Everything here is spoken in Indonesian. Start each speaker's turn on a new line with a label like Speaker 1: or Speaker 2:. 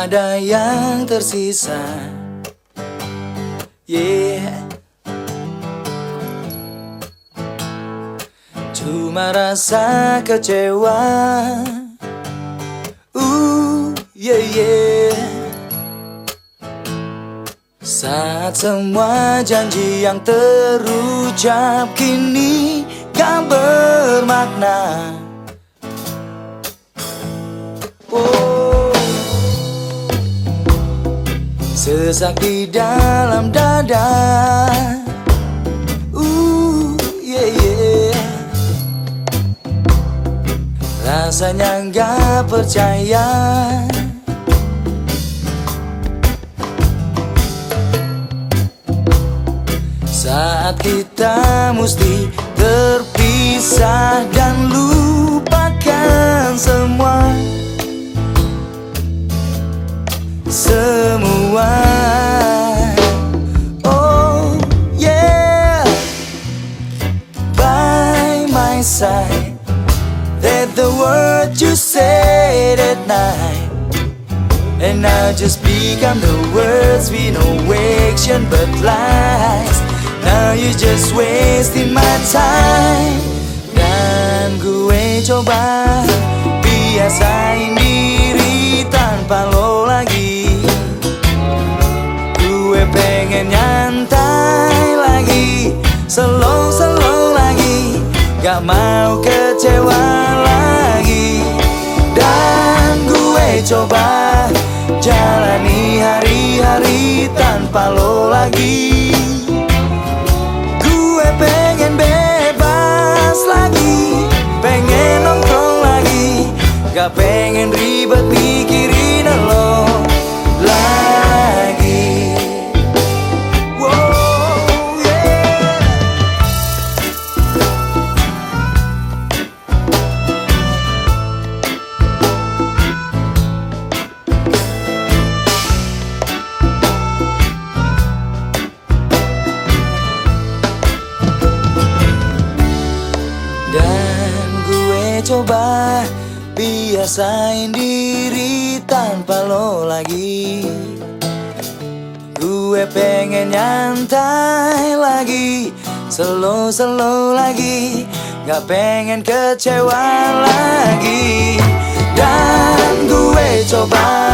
Speaker 1: ada yang tersisa. Yeah. Cuma rasa kecewa. Uh, yeah, yeah. Saat semua janji yang terucap kini gak bermakna. Oh Sesak di dalam dada. Uh, yeah, yeah. Rasanya gak percaya. Saat kita mesti terpisah dan lupakan The word you said at night And now just become the words with no action but lies. Now you just wasting my time. Dan gue coba. Biasain diri tanpa lo lagi. Gue pengen nyantai lagi. Slow-slow lagi. Gak mau kecewa coba Jalani hari-hari tanpa lo lagi. Gue pengen bebas lagi Pengen nongkrong lagi. Gak pengen ribet mikirin lo coba biasain diri tanpa lo lagi. Gue pengen nyantai lagi Slow-slow lagi Gak pengen kecewa lagi. Dan gue coba